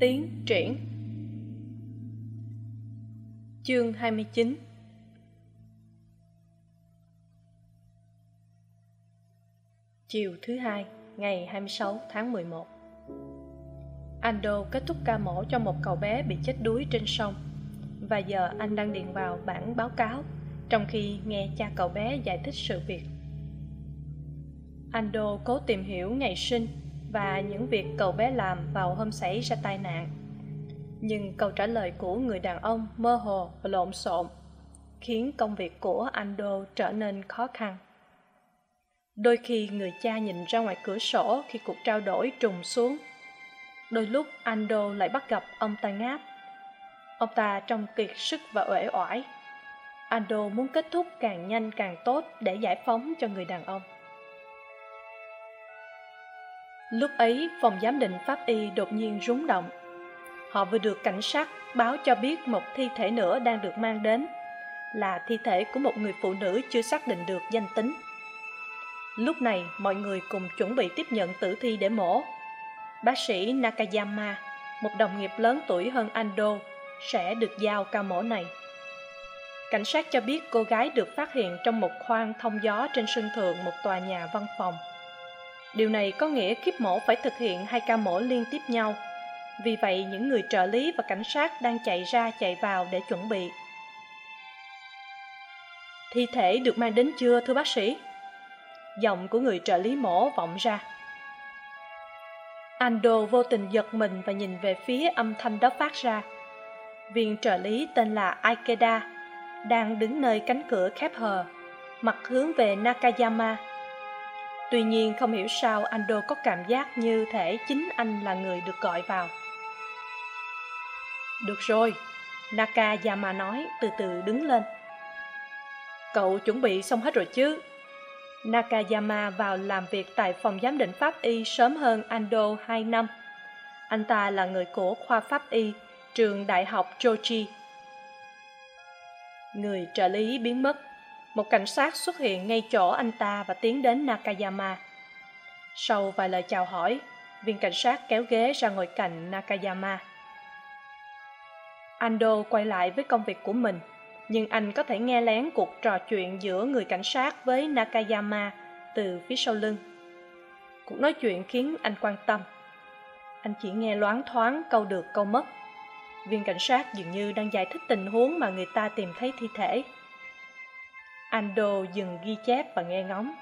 tiến triển. Chương 29 chiều thứ hai, ngày 26 tháng 11 Ando kết thúc ca mổ cho một cậu bé bị chết đuối trên sông. Và giờ anh đang điền vào bản báo cáo, trong khi nghe cha cậu bé giải thích sự việc. Ando cố tìm hiểu ngày sinh và những việc cậu bé làm vào hôm xảy ra tai nạn. Nhưng câu trả lời của người đàn ông mơ hồ và lộn xộn khiến công việc của ando trở nên khó khăn. Đôi khi người cha nhìn ra ngoài cửa sổ khi cuộc trao đổi trùng xuống. Đôi lúc ando lại bắt gặp ông ta ngáp. Ông ta trông kiệt sức và uể oải. Ando muốn kết thúc càng nhanh càng tốt để giải phóng cho người đàn ông lúc ấy, phòng giám định pháp y đột nhiên rúng động. Họ vừa được cảnh sát báo cho biết một thi thể nữa đang được mang đến, là thi thể của một người phụ nữ chưa xác định được danh tính. Lúc này, mọi người cùng chuẩn bị tiếp nhận tử thi để mổ. Bác sĩ nakayama, một đồng nghiệp lớn tuổi hơn ando, sẽ được giao ca mổ này. Cảnh sát cho biết cô gái được phát hiện trong một khoang thông gió trên sân thượng một tòa nhà văn phòng điều này có nghĩa kiếp mổ phải thực hiện hai ca mổ liên tiếp nhau. Vì vậy, những người trợ lý và cảnh sát đang chạy ra, chạy vào để chuẩn bị. Thi thể được mang đến chưa, thưa bác sĩ? Giọng của người trợ lý mổ vọng ra. Ando vô tình giật mình và nhìn về phía âm thanh đó phát ra. Viên trợ lý tên là aikeda, đang đứng nơi cánh cửa khép hờ, mặt hướng về nakayama tuy nhiên, không hiểu sao ando có cảm giác như thể chính anh là người được gọi vào. Được rồi, nakayama nói, từ từ đứng lên. Cậu chuẩn bị xong hết rồi chứ? Nakayama vào làm việc tại phòng giám định pháp y sớm hơn ando hai năm. Anh ta là người của khoa pháp y, trường đại học joji. Người trợ lý biến mất một cảnh sát xuất hiện ngay chỗ anh ta và tiến đến nakayama. Sau vài lời chào hỏi, viên cảnh sát kéo ghế ra ngồi cạnh nakayama. Ando quay lại với công việc của mình, nhưng anh có thể nghe lén cuộc trò chuyện giữa người cảnh sát với nakayama từ phía sau lưng. Cuộc nói chuyện khiến anh quan tâm. Anh chỉ nghe loáng thoáng câu được, câu mất. Viên cảnh sát dường như đang giải thích tình huống mà người ta tìm thấy thi thể ando dừng ghi chép và nghe ngóng.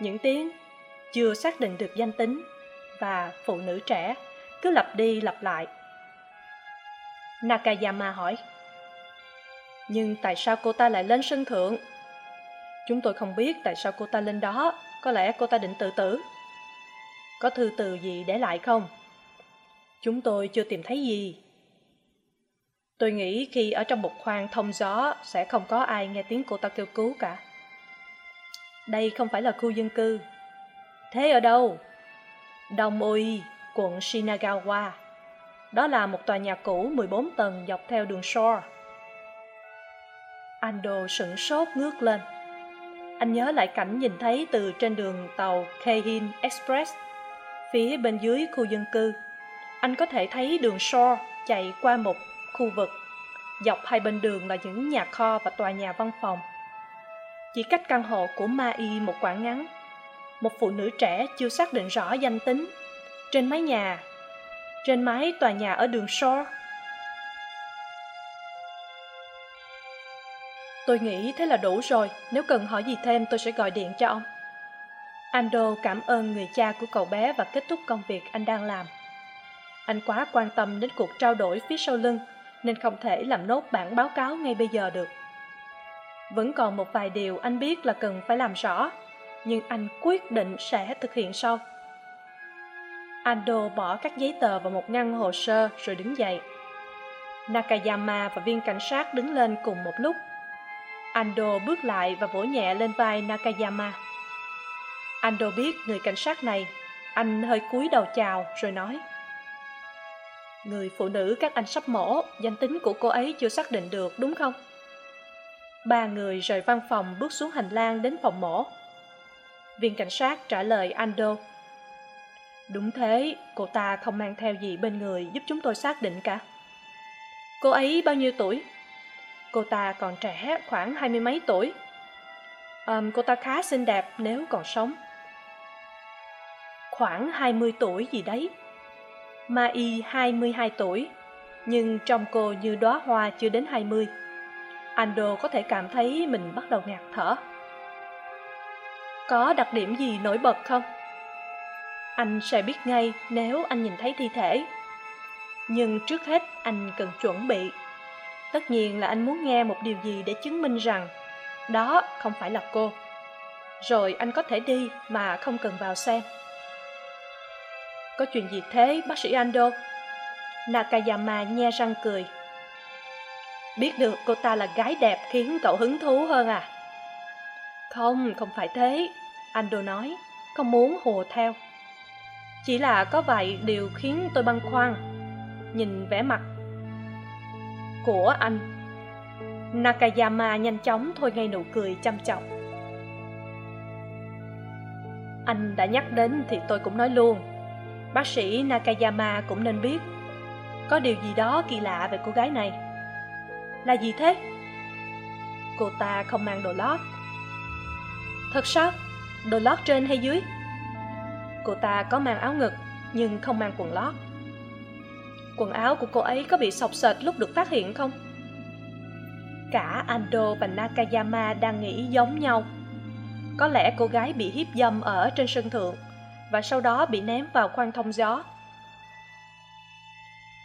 Những tiếng chưa xác định được danh tính và phụ nữ trẻ cứ lặp đi lặp lại. Nakayama hỏi, nhưng tại sao cô ta lại lên sân thượng? Chúng tôi không biết tại sao cô ta lên đó, có lẽ cô ta định tự tử. Có thư từ gì để lại không? Chúng tôi chưa tìm thấy gì tôi nghĩ khi ở trong một khoang thông gió, sẽ không có ai nghe tiếng cô ta kêu cứu cả. Đây không phải là khu dân cư. Thế ở đâu? Đông oi quận shinagawa. Đó là một tòa nhà cũ mười bốn tầng dọc theo đường shore. Ando sửng sốt ngước lên. Anh nhớ lại cảnh nhìn thấy từ trên đường tàu kehin express, phía bên dưới khu dân cư. Anh có thể thấy đường shore chạy qua một khu vực, dọc hai bên đường là những nhà kho và tòa nhà văn phòng. Chỉ cách căn hộ của ma y một quãng ngắn. Một phụ nữ trẻ chưa xác định rõ danh tính. Trên mái nhà, trên mái tòa nhà ở đường shore tôi nghĩ thế là đủ rồi, nếu cần hỏi gì thêm tôi sẽ gọi điện cho ông. Ando cảm ơn người cha của cậu bé và kết thúc công việc anh đang làm. Anh quá quan tâm đến cuộc trao đổi phía sau lưng nên không thể làm nốt bản báo cáo ngay bây giờ được. Vẫn còn một vài điều anh biết là cần phải làm rõ, nhưng anh quyết định sẽ thực hiện sau. Ando bỏ các giấy tờ vào một ngăn hồ sơ rồi đứng dậy. Nakayama và viên cảnh sát đứng lên cùng một lúc. Ando bước lại và vỗ nhẹ lên vai nakayama. Ando biết người cảnh sát này, anh hơi cúi đầu chào rồi nói người phụ nữ các anh sắp mổ, danh tính của cô ấy chưa xác định được, đúng không? Ba người rời văn phòng bước xuống hành lang đến phòng mổ. Viên cảnh sát trả lời ando. Đúng thế, cô ta không mang theo gì bên người giúp chúng tôi xác định cả. Cô ấy bao nhiêu tuổi? Cô ta còn trẻ khoảng hai mươi mấy tuổi. Cô ta khá xinh đẹp nếu còn sống. Khoảng hai mươi tuổi gì đấy ma y hai mươi hai tuổi, nhưng trông cô như đóa hoa chưa đến hai mươi. Ando có thể cảm thấy mình bắt đầu ngạt thở. Có đặc điểm gì nổi bật không? Anh sẽ biết ngay nếu anh nhìn thấy thi thể. Nhưng trước hết, anh cần chuẩn bị. Tất nhiên là anh muốn nghe một điều gì để chứng minh rằng đó không phải là cô. Rồi anh có thể đi mà không cần vào xem có chuyện gì thế, bác sĩ ando? Nakayama nhe răng cười. Biết được cô ta là gái đẹp khiến cậu hứng thú hơn à? Không không phải thế, ando nói. Không muốn hồ theo. Chỉ là có vài điều khiến tôi băn khoăn. Nhìn vẻ mặt của anh. Nakayama nhanh chóng thôi ngay nụ cười chăm chọc. Anh đã nhắc đến thì tôi cũng nói luôn bác sĩ nakayama cũng nên biết. Có điều gì đó kỳ lạ về cô gái này. Là gì thế? Cô ta không mang đồ lót. Thật sao? Đồ lót trên hay dưới? Cô ta có mang áo ngực, nhưng không mang quần lót. Quần áo của cô ấy có bị sọc sệt lúc được phát hiện không? Cả ando và nakayama đang nghĩ giống nhau. Có lẽ cô gái bị hiếp dâm ở trên sân thượng và sau đó bị ném vào khoang thông gió.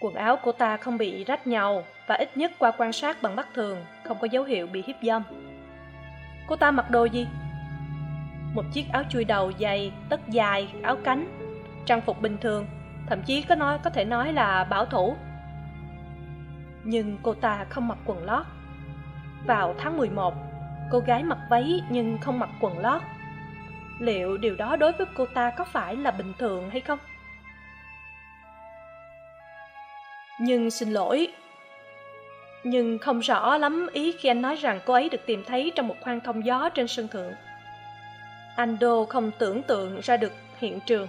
Quần áo cô ta không bị rách nhau và ít nhất qua quan sát bằng mắt thường, không có dấu hiệu bị hiếp dâm. Cô ta mặc đồ gì? Một chiếc áo chui đầu dày, tất dài, áo cánh, trang phục bình thường, thậm chí có nói, có thể nói là bảo thủ. Nhưng cô ta không mặc quần lót. Vào tháng mười một, cô gái mặc váy nhưng không mặc quần lót liệu điều đó đối với cô ta có phải là bình thường hay không? Nhưng xin lỗi. Nhưng không rõ lắm ý khi anh nói rằng cô ấy được tìm thấy trong một khoang thông gió trên sân thượng. Anh đô không tưởng tượng ra được hiện trường.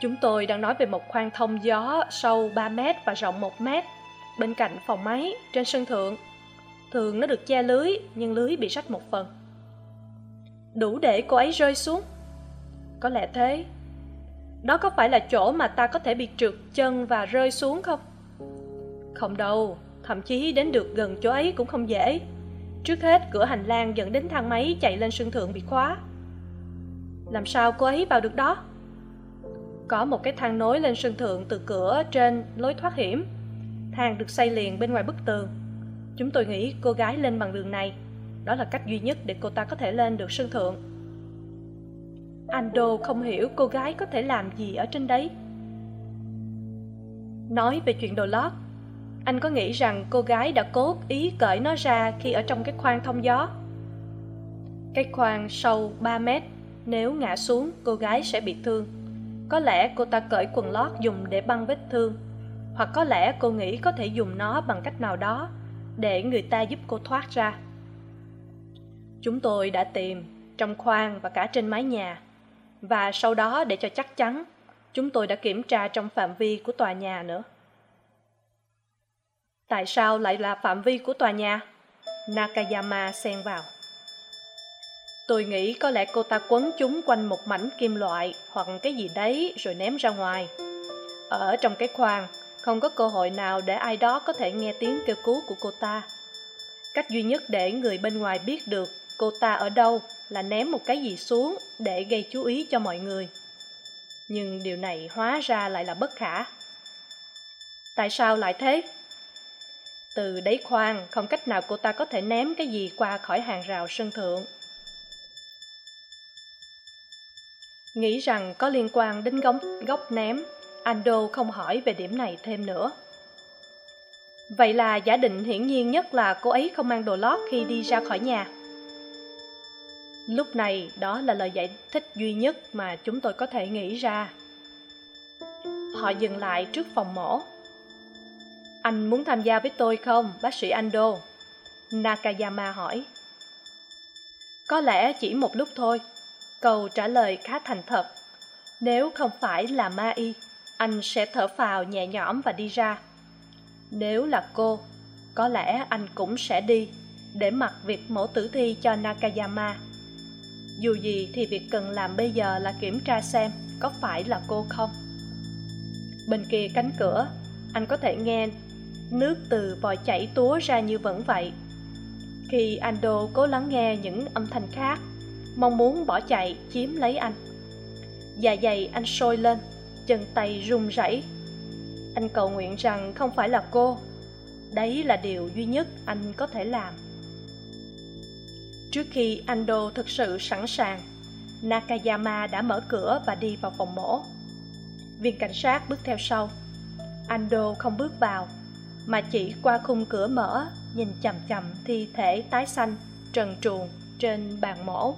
Chúng tôi đang nói về một khoang thông gió sâu ba mét và rộng một mét bên cạnh phòng máy trên sân thượng. Thường nó được che lưới, nhưng lưới bị rách một phần đủ để cô ấy rơi xuống. Có lẽ thế. Đó có phải là chỗ mà ta có thể bị trượt chân và rơi xuống không? Không đâu, thậm chí đến được gần chỗ ấy cũng không dễ. Trước hết, cửa hành lang dẫn đến thang máy chạy lên sân thượng bị khóa. Làm sao cô ấy vào được đó? Có một cái thang nối lên sân thượng từ cửa trên lối thoát hiểm. Thang được xây liền bên ngoài bức tường. Chúng tôi nghĩ cô gái lên bằng đường này đó là cách duy nhất để cô ta có thể lên được sân thượng. Ando không hiểu cô gái có thể làm gì ở trên đấy. Nói về chuyện đồ lót, anh có nghĩ rằng cô gái đã cố ý cởi nó ra khi ở trong cái khoang thông gió? Cái khoang sâu ba mét, nếu ngã xuống, cô gái sẽ bị thương. Có lẽ cô ta cởi quần lót dùng để băng vết thương, hoặc có lẽ cô nghĩ có thể dùng nó bằng cách nào đó để người ta giúp cô thoát ra chúng tôi đã tìm trong khoang và cả trên mái nhà. Và sau đó để cho chắc chắn, chúng tôi đã kiểm tra trong phạm vi của tòa nhà nữa. Tại sao lại là phạm vi của tòa nhà? Nakayama xen vào. Tôi nghĩ có lẽ cô ta quấn chúng quanh một mảnh kim loại hoặc cái gì đấy rồi ném ra ngoài. Ở trong cái khoang, không có cơ hội nào để ai đó có thể nghe tiếng kêu cứu của cô ta. Cách duy nhất để người bên ngoài biết được cô ta ở đâu là ném một cái gì xuống để gây chú ý cho mọi người. Nhưng điều này hóa ra lại là bất khả. Tại sao lại thế? Từ đáy khoang không cách nào cô ta có thể ném cái gì qua khỏi hàng rào sân thượng. Nghĩ rằng có liên quan đến góc, góc ném ando không hỏi về điểm này thêm nữa. Vậy là giả định hiển nhiên nhất là cô ấy không mang đồ lót khi đi ra khỏi nhà lúc này, đó là lời giải thích duy nhất mà chúng tôi có thể nghĩ ra. Họ dừng lại trước phòng mổ. Anh muốn tham gia với tôi không, bác sĩ ando? Nakayama hỏi. Có lẽ chỉ một lúc thôi. Câu trả lời khá thành thật. Nếu không phải là ma y, anh sẽ thở phào nhẹ nhõm và đi ra. Nếu là cô, có lẽ anh cũng sẽ đi để mặc việc mổ tử thi cho nakayama dù gì thì việc cần làm bây giờ là kiểm tra xem có phải là cô không. Bên kia cánh cửa, anh có thể nghe nước từ vòi chảy túa ra như vẫn vậy. Khi ando cố lắng nghe những âm thanh khác, mong muốn bỏ chạy chiếm lấy anh. Dạ dày anh sôi lên, chân tay run rẩy. Anh cầu nguyện rằng không phải là cô. Đấy là điều duy nhất anh có thể làm trước khi ando thực sự sẵn sàng, nakayama đã mở cửa và đi vào phòng mổ. Viên cảnh sát bước theo sau. Ando không bước vào, mà chỉ qua khung cửa mở, nhìn chằm chằm thi thể tái xanh, trần truồng trên bàn mổ.